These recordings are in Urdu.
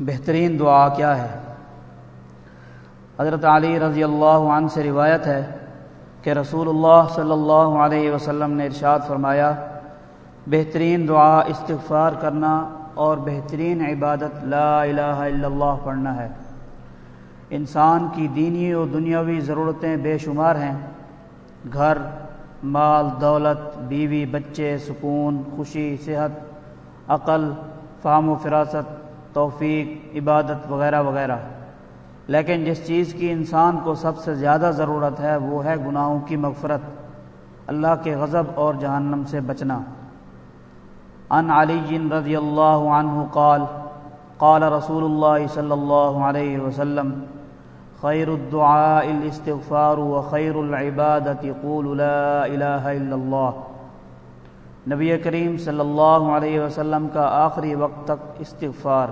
بہترین دعا کیا ہے۔ حضرت علی رضی اللہ عنہ سے روایت ہے کہ رسول اللہ صلی اللہ علیہ وسلم نے ارشاد فرمایا، بہترین دعا استغفار کرنا اور بہترین عبادت لا الہ الا اللہ پڑھنا ہے۔ انسان کی دینی و دنیاوی ضرورتیں بے شمار ہیں۔ گھر، مال، دولت، بیوی، بچے، سکون، خوشی، صحت، عقل، فہم و فراست توفیق، عبادت وغیرہ وغیرہ۔ لیکن جس چیز کی انسان کو سب سے زیادہ ضرورت ہے، وہ ہے گناہوں کی مغفرت۔ اللہ کے غضب اور جہنم سے بچنا۔ ان علی جن رضی اللہ عنہ قال قال رسول اللہ صلی اللہ علیہ وسلم، خیر الدعاء الاستغفار وخیر العبادت، قول لا الہ الا اللہ۔ نبی کریم صلی اللہ علیہ وسلم کا آخری وقت تک استغفار۔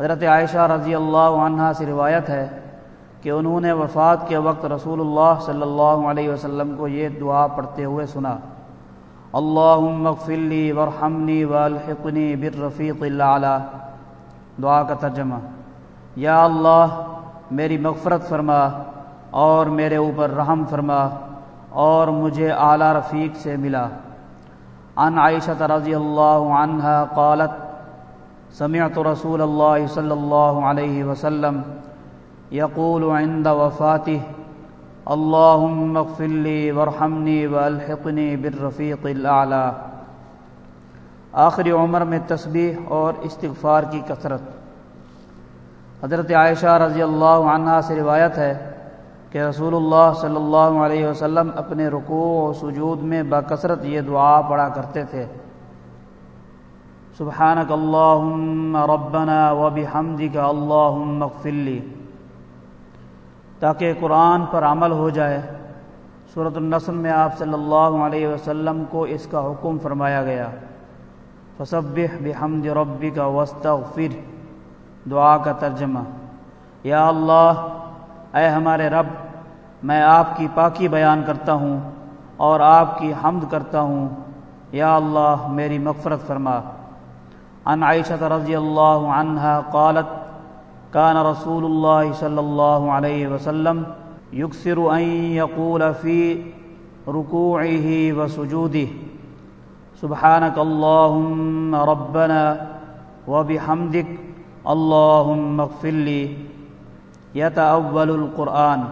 حضرت عائشہ رضی اللہ عنہ سے روایت ہے کہ انہوں نے وفات کے وقت رسول اللہ صلی اللہ علیہ وسلم کو یہ دعا پڑھتے ہوئے سنا اللہ فلی ورحمنی والحقنی بالرفیق اللہ دعا کا ترجمہ، یا اللہ، میری مغفرت فرما اور میرے اوپر رحم فرما اور مجھے اعلیٰ رفیق سے ملا۔ ان عائشہ رضی اللہ عنہ قالت سمعت رسول اللہ صلی اللہ علیہ وسلم یقول عند وفاته اللهم اغفر لي وارحمني والحقني بالرفيق الاعلى آخری عمر میں تسبیح اور استغفار کی کثرت۔ حضرت عائشہ رضی اللہ عنہ سے روایت ہے کہ رسول اللہ صلی اللہ علیہ وسلم اپنے رکوع و سجود میں بکثرت یہ دعا پڑھا کرتے تھے۔ سبحانك اللهم ربنا وبحمدك اللهم اغفر لي تاکہ قرآن پر عمل ہو جائے۔ صورت النصر میں آپ صلی اللہ علیہ وسلم کو اس کا حکم فرمایا گیا۔ فصبح بحمد ربك واستغفر۔ دعا کا ترجمہ۔ یا اللہ اے ہمارے رب، میں آپ کی پاکی بیان کرتا ہوں اور آپ کی حمد کرتا ہوں۔ یا اللہ، میری مغفرت فرما۔ عن عائشة رضي الله عنها قالت كان رسول الله صلى الله عليه وسلم يكثر أن يقول في ركوعه وسجوده سبحانك اللهم ربنا وبحمدك اللهم اغفر لي يتأول القرآن.